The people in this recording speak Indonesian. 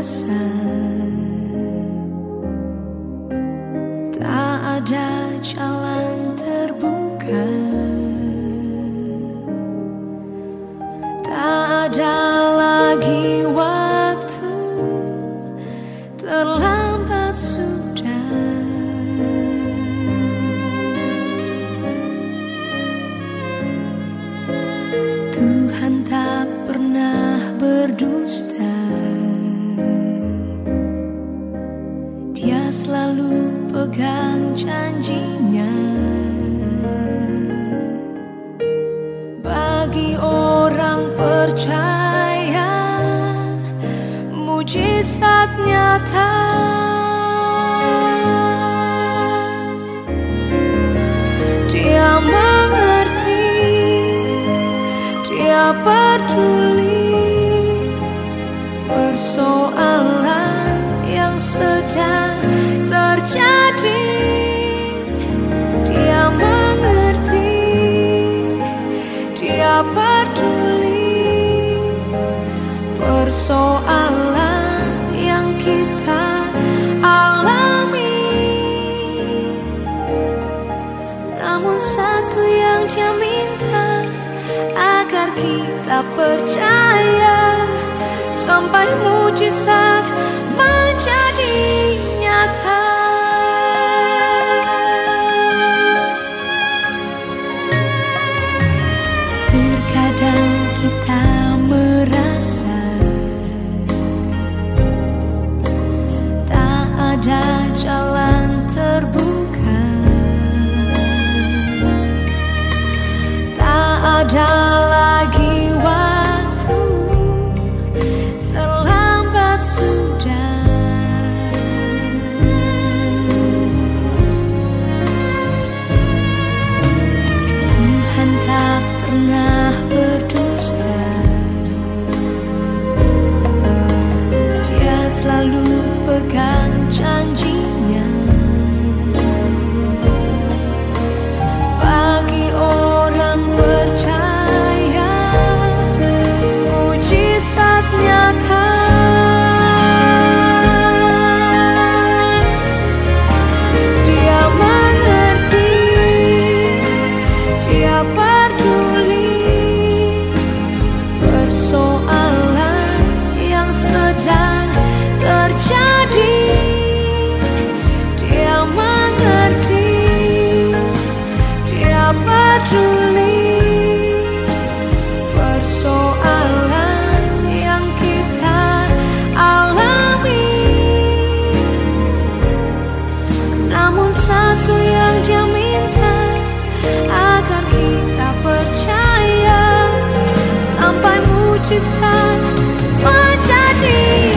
Tak ada jalan terbuka. Tak ada lagi selalu pegang janjinya. Bagi orang percaya Mujizat nyata. Dia mengerti Dia peduli Persoalan yang sedang terjadi Dia mengerti Dia peduli. Persoalan yang kita alami. Namun satu yang dia minta Agar kita percaya Sampai mujizat menjadi Tak sedang terjadi. Dia mengerti Dia peduli. Persoalan yang kita alami. Namun satu yang dia minta Agar kita percaya. Sampai mujizat menjadi